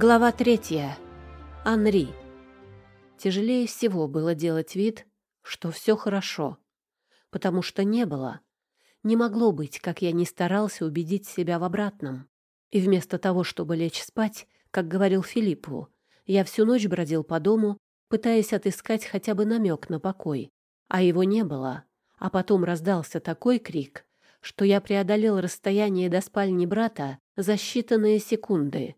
Глава третья. Анри. Тяжелее всего было делать вид, что все хорошо, потому что не было. Не могло быть, как я не старался убедить себя в обратном. И вместо того, чтобы лечь спать, как говорил Филиппу, я всю ночь бродил по дому, пытаясь отыскать хотя бы намек на покой. А его не было. А потом раздался такой крик, что я преодолел расстояние до спальни брата за считанные секунды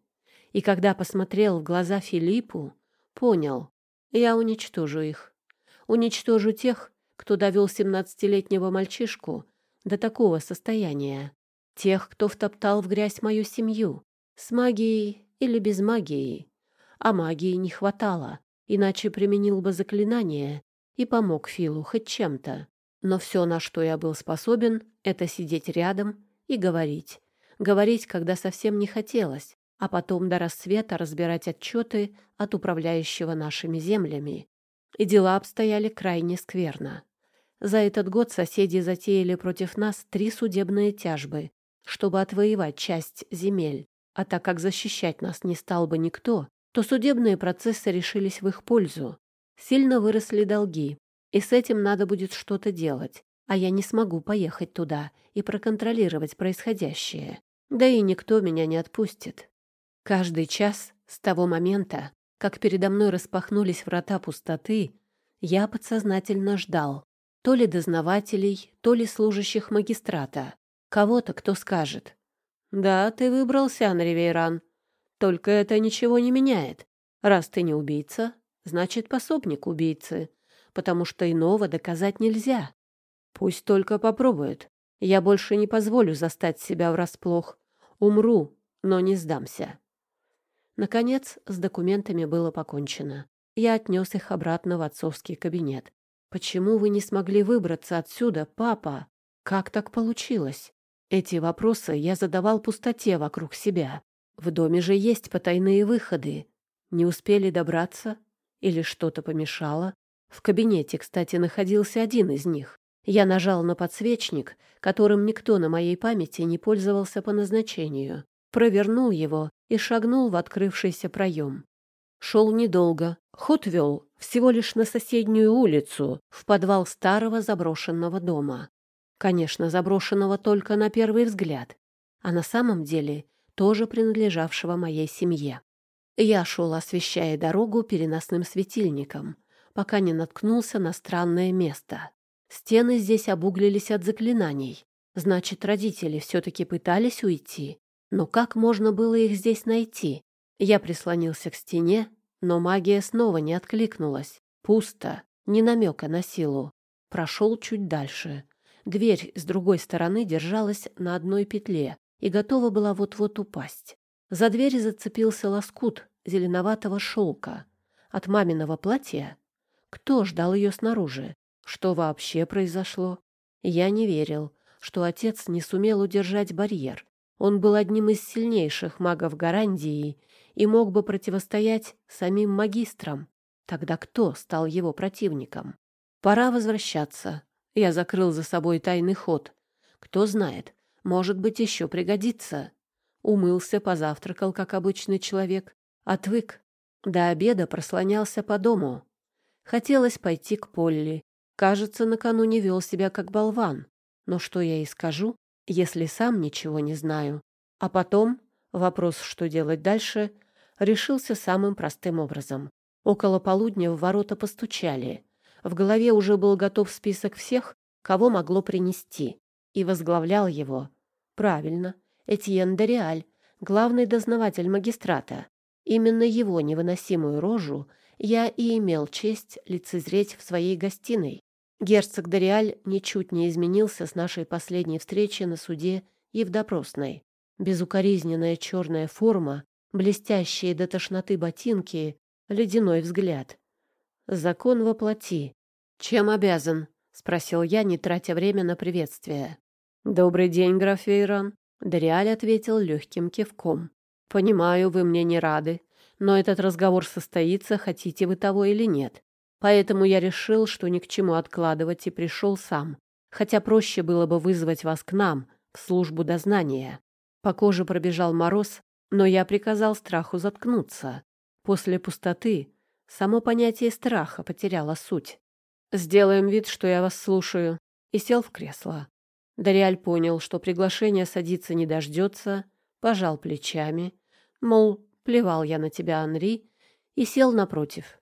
и когда посмотрел в глаза Филиппу, понял, я уничтожу их. Уничтожу тех, кто довел семнадцатилетнего мальчишку до такого состояния. Тех, кто втоптал в грязь мою семью, с магией или без магии. А магии не хватало, иначе применил бы заклинание и помог Филу хоть чем-то. Но все, на что я был способен, это сидеть рядом и говорить. Говорить, когда совсем не хотелось, а потом до рассвета разбирать отчеты от управляющего нашими землями. И дела обстояли крайне скверно. За этот год соседи затеяли против нас три судебные тяжбы, чтобы отвоевать часть земель. А так как защищать нас не стал бы никто, то судебные процессы решились в их пользу. Сильно выросли долги, и с этим надо будет что-то делать, а я не смогу поехать туда и проконтролировать происходящее. Да и никто меня не отпустит. Каждый час с того момента, как передо мной распахнулись врата пустоты, я подсознательно ждал то ли дознавателей, то ли служащих магистрата, кого-то, кто скажет. «Да, ты выбрался, Анри Вейран. Только это ничего не меняет. Раз ты не убийца, значит, пособник убийцы, потому что иного доказать нельзя. Пусть только попробуют. Я больше не позволю застать себя врасплох. Умру, но не сдамся». Наконец, с документами было покончено. Я отнес их обратно в отцовский кабинет. «Почему вы не смогли выбраться отсюда, папа? Как так получилось?» Эти вопросы я задавал пустоте вокруг себя. В доме же есть потайные выходы. Не успели добраться? Или что-то помешало? В кабинете, кстати, находился один из них. Я нажал на подсвечник, которым никто на моей памяти не пользовался по назначению провернул его и шагнул в открывшийся проем. Шел недолго, ход вел всего лишь на соседнюю улицу, в подвал старого заброшенного дома. Конечно, заброшенного только на первый взгляд, а на самом деле тоже принадлежавшего моей семье. Я шел, освещая дорогу переносным светильником, пока не наткнулся на странное место. Стены здесь обуглились от заклинаний. Значит, родители все-таки пытались уйти. Но как можно было их здесь найти? Я прислонился к стене, но магия снова не откликнулась. Пусто, ни намека на силу. Прошел чуть дальше. Дверь с другой стороны держалась на одной петле и готова была вот-вот упасть. За дверь зацепился лоскут зеленоватого шелка. От маминого платья? Кто ждал ее снаружи? Что вообще произошло? Я не верил, что отец не сумел удержать барьер, он был одним из сильнейших магов Гарандии и мог бы противостоять самим магистрам. Тогда кто стал его противником? Пора возвращаться. Я закрыл за собой тайный ход. Кто знает, может быть, еще пригодится. Умылся, позавтракал, как обычный человек. Отвык. До обеда прослонялся по дому. Хотелось пойти к Полли. Кажется, накануне вел себя как болван. Но что я и скажу, если сам ничего не знаю. А потом вопрос, что делать дальше, решился самым простым образом. Около полудня в ворота постучали. В голове уже был готов список всех, кого могло принести, и возглавлял его. Правильно, Этьен Дориаль, главный дознаватель магистрата. Именно его невыносимую рожу я и имел честь лицезреть в своей гостиной. Герцог Дориаль ничуть не изменился с нашей последней встречи на суде и в допросной. Безукоризненная черная форма, блестящие до тошноты ботинки, ледяной взгляд. Закон воплоти. «Чем обязан?» — спросил я, не тратя время на приветствие. «Добрый день, граф Вейран», — Дориаль ответил легким кивком. «Понимаю, вы мне не рады, но этот разговор состоится, хотите вы того или нет. Поэтому я решил, что ни к чему откладывать и пришел сам. Хотя проще было бы вызвать вас к нам, в службу дознания. По коже пробежал мороз, Но я приказал страху заткнуться. После пустоты само понятие страха потеряло суть. «Сделаем вид, что я вас слушаю», и сел в кресло. Дариаль понял, что приглашение садиться не дождется, пожал плечами, мол, плевал я на тебя, Анри, и сел напротив.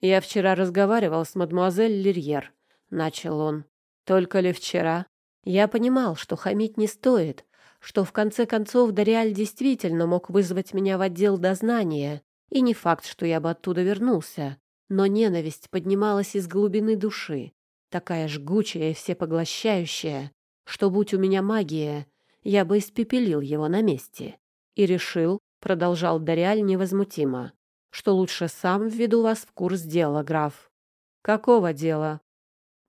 «Я вчера разговаривал с мадемуазель Лерьер», — начал он. «Только ли вчера?» Я понимал, что хамить не стоит, что в конце концов Дариаль действительно мог вызвать меня в отдел дознания, и не факт, что я бы оттуда вернулся. Но ненависть поднималась из глубины души, такая жгучая и всепоглощающая, что, будь у меня магия, я бы испепелил его на месте. И решил, — продолжал Дариаль невозмутимо, — что лучше сам введу вас в курс дела, граф. Какого дела?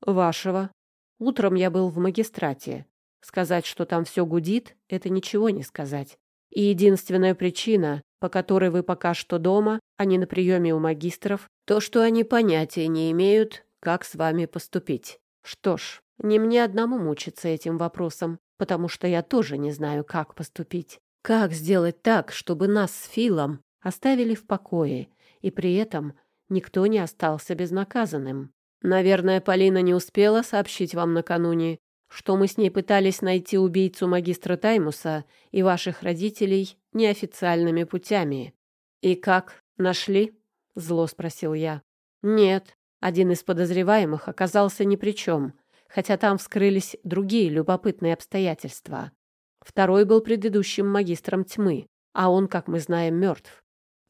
Вашего. Утром я был в магистрате. Сказать, что там все гудит, это ничего не сказать. И единственная причина, по которой вы пока что дома, а не на приеме у магистров, то, что они понятия не имеют, как с вами поступить. Что ж, не мне одному мучиться этим вопросом, потому что я тоже не знаю, как поступить. Как сделать так, чтобы нас с Филом оставили в покое, и при этом никто не остался безнаказанным? Наверное, Полина не успела сообщить вам накануне, что мы с ней пытались найти убийцу магистра Таймуса и ваших родителей неофициальными путями. И как, нашли? Зло спросил я. Нет, один из подозреваемых оказался ни при чем, хотя там вскрылись другие любопытные обстоятельства. Второй был предыдущим магистром тьмы, а он, как мы знаем, мертв.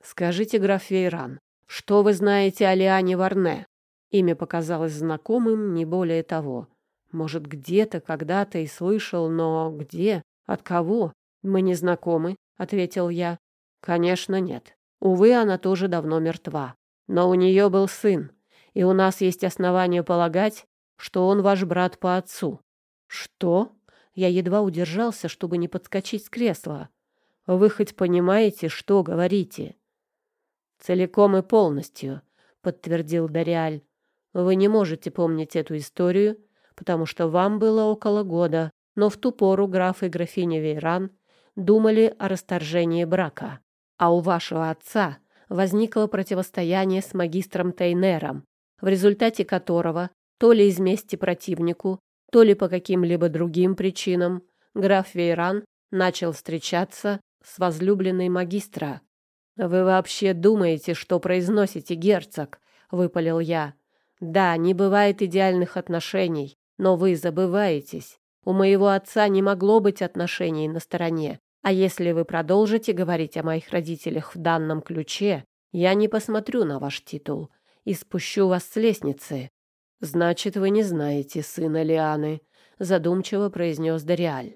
Скажите, граф Вейран, что вы знаете о Лиане Варне? Имя показалось знакомым, не более того. Может, где-то, когда-то и слышал, но где? От кого? Мы не знакомы, ответил я. Конечно, нет. Увы, она тоже давно мертва. Но у нее был сын, и у нас есть основания полагать, что он ваш брат по отцу. Что? Я едва удержался, чтобы не подскочить с кресла. Вы хоть понимаете, что говорите? Целиком и полностью, подтвердил Дариаль. Вы не можете помнить эту историю, потому что вам было около года, но в ту пору граф и графиня Вейран думали о расторжении брака. А у вашего отца возникло противостояние с магистром Тейнером, в результате которого то ли из мести противнику, то ли по каким-либо другим причинам граф Вейран начал встречаться с возлюбленной магистра. «Вы вообще думаете, что произносите, герцог?» — выпалил я. «Да, не бывает идеальных отношений, но вы забываетесь. У моего отца не могло быть отношений на стороне. А если вы продолжите говорить о моих родителях в данном ключе, я не посмотрю на ваш титул и спущу вас с лестницы. Значит, вы не знаете сына Лианы, задумчиво произнес Дариаль.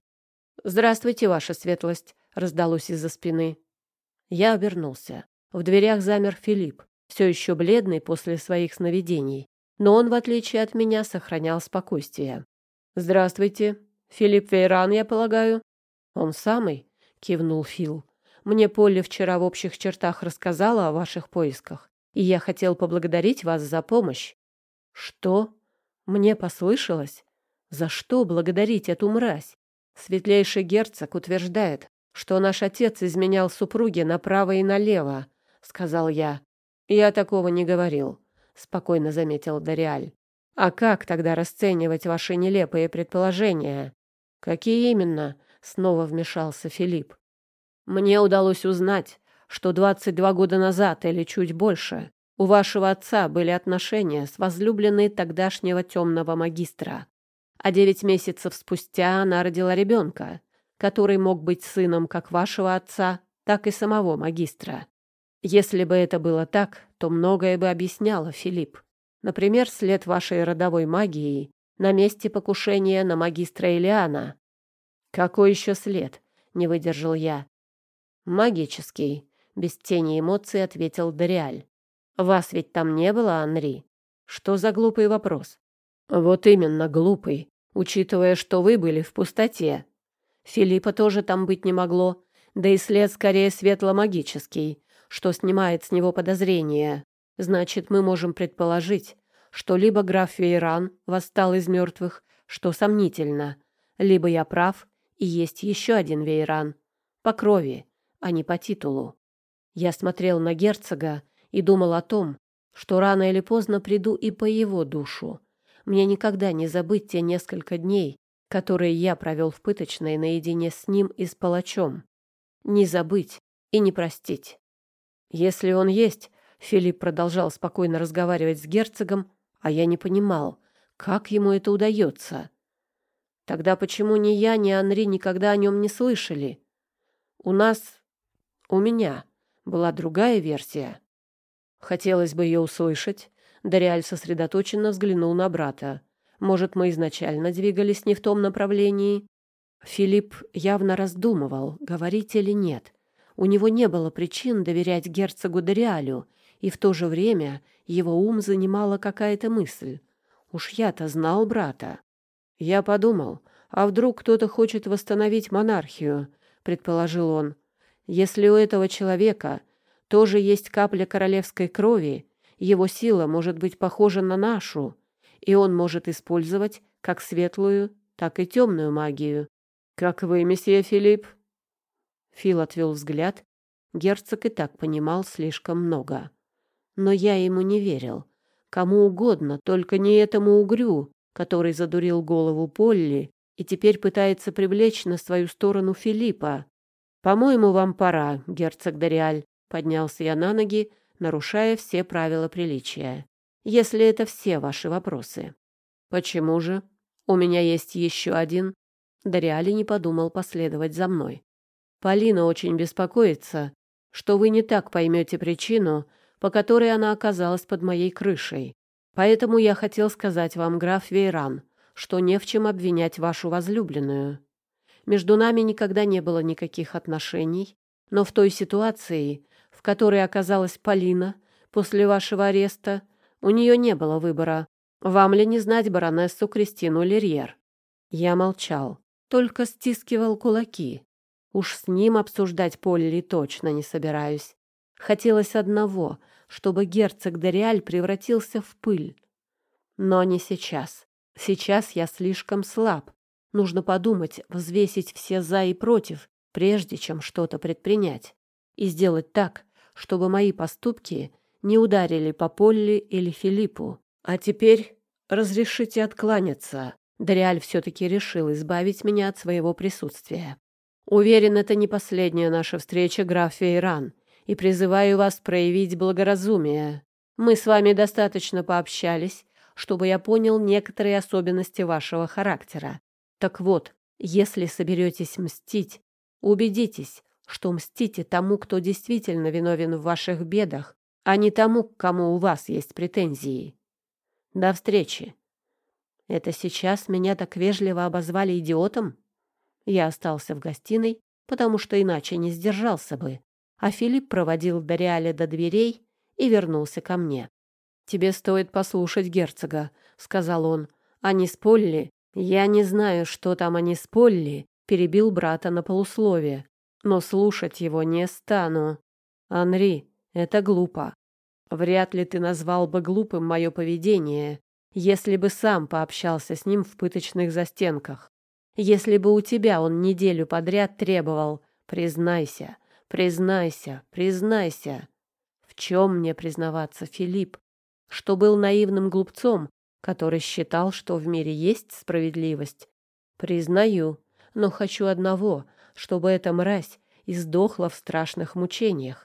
Здравствуйте, ваша светлость, раздалось из-за спины. Я обернулся. В дверях замер Филипп, все еще бледный после своих сновидений но он, в отличие от меня, сохранял спокойствие. «Здравствуйте. Филипп Вейран, я полагаю?» «Он самый», — кивнул Фил. «Мне Полли вчера в общих чертах рассказала о ваших поисках, и я хотел поблагодарить вас за помощь». «Что? Мне послышалось? За что благодарить эту мразь?» Светлейший герцог утверждает, что наш отец изменял супруге направо и налево, — сказал я. Я такого не говорил спокойно заметил Дариаль. А как тогда расценивать ваши нелепые предположения? Какие именно? снова вмешался Филипп. Мне удалось узнать, что 22 года назад или чуть больше у вашего отца были отношения с возлюбленной тогдашнего темного магистра. А девять месяцев спустя она родила ребенка, который мог быть сыном как вашего отца, так и самого магистра. Если бы это было так, то многое бы объясняло, Филипп. Например, след вашей родовой магии на месте покушения на магистра Элиана. Какой еще след? Не выдержал я. Магический, без тени эмоций ответил Дориаль. Вас ведь там не было, Анри? Что за глупый вопрос? Вот именно глупый, учитывая, что вы были в пустоте. Филиппа тоже там быть не могло, да и след скорее светло-магический, что снимает с него подозрения. Значит, мы можем предположить, что либо граф Вейран восстал из мертвых, что сомнительно, либо я прав, и есть еще один Вейран. По крови, а не по титулу. Я смотрел на герцога и думал о том, что рано или поздно приду и по его душу. Мне никогда не забыть те несколько дней, которые я провел в пыточной наедине с ним и с палачом. Не забыть и не простить. Если он есть, Филипп продолжал спокойно разговаривать с герцогом, а я не понимал, как ему это удается. Тогда почему ни я, ни Анри никогда о нем не слышали? У нас, у меня, была другая версия. Хотелось бы ее услышать. Дариаль сосредоточенно взглянул на брата. Может, мы изначально двигались не в том направлении? Филипп явно раздумывал, говорить или нет. У него не было причин доверять герцогу Дариалю, и в то же время его ум занимала какая-то мысль. Уж я-то знал брата. Я подумал, а вдруг кто-то хочет восстановить монархию, предположил он. Если у этого человека тоже есть капля королевской крови, его сила может быть похожа на нашу, и он может использовать как светлую, так и темную магию. Как вы, месье Филипп? Фил отвел взгляд. Герцог и так понимал слишком много. Но я ему не верил. Кому угодно, только не этому угрю, который задурил голову Полли и теперь пытается привлечь на свою сторону Филиппа. «По-моему, вам пора, герцог Дориаль», — поднялся я на ноги, нарушая все правила приличия. «Если это все ваши вопросы». «Почему же? У меня есть еще один». Дориали не подумал последовать за мной. Полина очень беспокоится, что вы не так поймете причину, по которой она оказалась под моей крышей. Поэтому я хотел сказать вам, граф Вейран, что не в чем обвинять вашу возлюбленную. Между нами никогда не было никаких отношений, но в той ситуации, в которой оказалась Полина после вашего ареста, у нее не было выбора. Вам ли не знать баронессу Кристину Лерьер? Я молчал, только стискивал кулаки. Уж с ним обсуждать Полли точно не собираюсь. Хотелось одного, чтобы герцог Дориаль превратился в пыль. Но не сейчас. Сейчас я слишком слаб. Нужно подумать, взвесить все «за» и «против», прежде чем что-то предпринять. И сделать так, чтобы мои поступки не ударили по Полли или Филиппу. А теперь разрешите откланяться. Дориаль все-таки решил избавить меня от своего присутствия. Уверен, это не последняя наша встреча, граф Фейран, и призываю вас проявить благоразумие. Мы с вами достаточно пообщались, чтобы я понял некоторые особенности вашего характера. Так вот, если соберетесь мстить, убедитесь, что мстите тому, кто действительно виновен в ваших бедах, а не тому, к кому у вас есть претензии. До встречи. Это сейчас меня так вежливо обозвали идиотом? Я остался в гостиной, потому что иначе не сдержался бы, а Филипп проводил Дориаля до дверей и вернулся ко мне. «Тебе стоит послушать герцога», — сказал он. «А не с Полли? Я не знаю, что там они с Полли», — перебил брата на полусловие. «Но слушать его не стану. Анри, это глупо. Вряд ли ты назвал бы глупым мое поведение, если бы сам пообщался с ним в пыточных застенках. Если бы у тебя он неделю подряд требовал «признайся, признайся, признайся». В чем мне признаваться, Филипп? Что был наивным глупцом, который считал, что в мире есть справедливость? Признаю, но хочу одного, чтобы эта мразь издохла в страшных мучениях.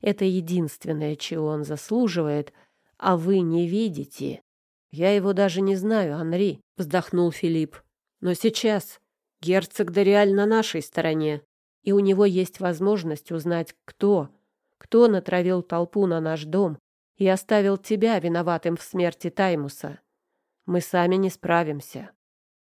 Это единственное, чего он заслуживает, а вы не видите. Я его даже не знаю, Анри, вздохнул Филипп. Но сейчас герцог Дориаль на нашей стороне, и у него есть возможность узнать, кто, кто натравил толпу на наш дом и оставил тебя виноватым в смерти Таймуса. Мы сами не справимся.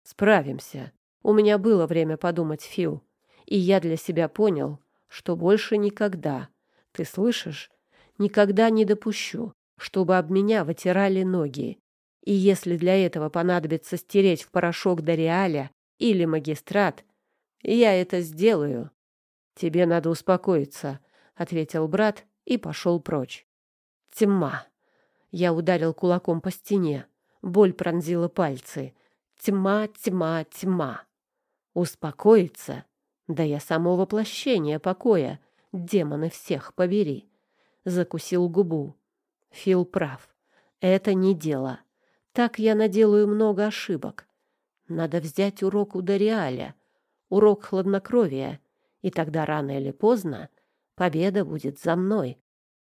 Справимся. У меня было время подумать, Фил, и я для себя понял, что больше никогда, ты слышишь, никогда не допущу, чтобы об меня вытирали ноги и если для этого понадобится стереть в порошок Дориаля или магистрат, я это сделаю. Тебе надо успокоиться, ответил брат и пошел прочь. Тьма. Я ударил кулаком по стене. Боль пронзила пальцы. Тьма, тьма, тьма. Успокоиться? Да я само воплощение покоя. Демоны всех побери. Закусил губу. Фил прав. Это не дело. Так я наделаю много ошибок. Надо взять урок у Дориаля, урок хладнокровия, и тогда рано или поздно победа будет за мной.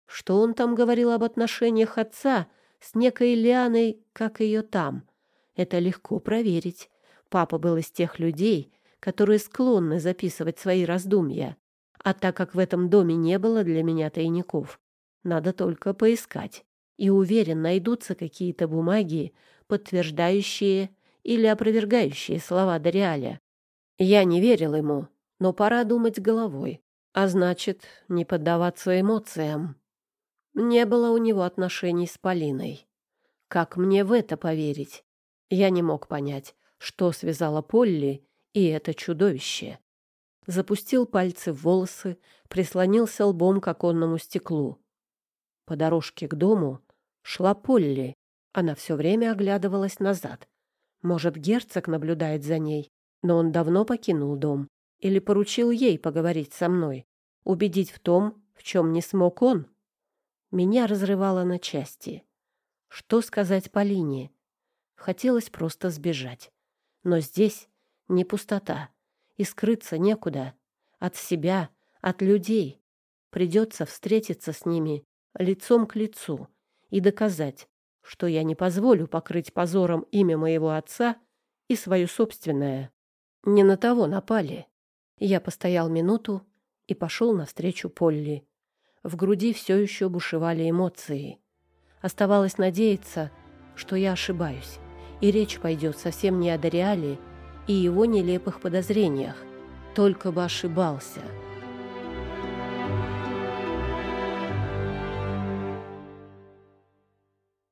Что он там говорил об отношениях отца с некой Лианой, как ее там? Это легко проверить. Папа был из тех людей, которые склонны записывать свои раздумья. А так как в этом доме не было для меня тайников, надо только поискать. И уверен, найдутся какие-то бумаги, подтверждающие или опровергающие слова Дориаля. Я не верил ему, но пора думать головой, а значит, не поддаваться эмоциям. Не было у него отношений с Полиной. Как мне в это поверить? Я не мог понять, что связало Полли и это чудовище. Запустил пальцы в волосы, прислонился лбом к оконному стеклу. По дорожке к дому шла Полли. Она все время оглядывалась назад. Может, герцог наблюдает за ней, но он давно покинул дом. Или поручил ей поговорить со мной, убедить в том, в чем не смог он. Меня разрывало на части. Что сказать Полине? Хотелось просто сбежать. Но здесь не пустота, и скрыться некуда. От себя, от людей. Придется встретиться с ними лицом к лицу и доказать, что я не позволю покрыть позором имя моего отца и свое собственное. Не на того напали. Я постоял минуту и пошел навстречу Полли. В груди все еще бушевали эмоции. Оставалось надеяться, что я ошибаюсь, и речь пойдет совсем не о Дориале и его нелепых подозрениях. Только бы ошибался —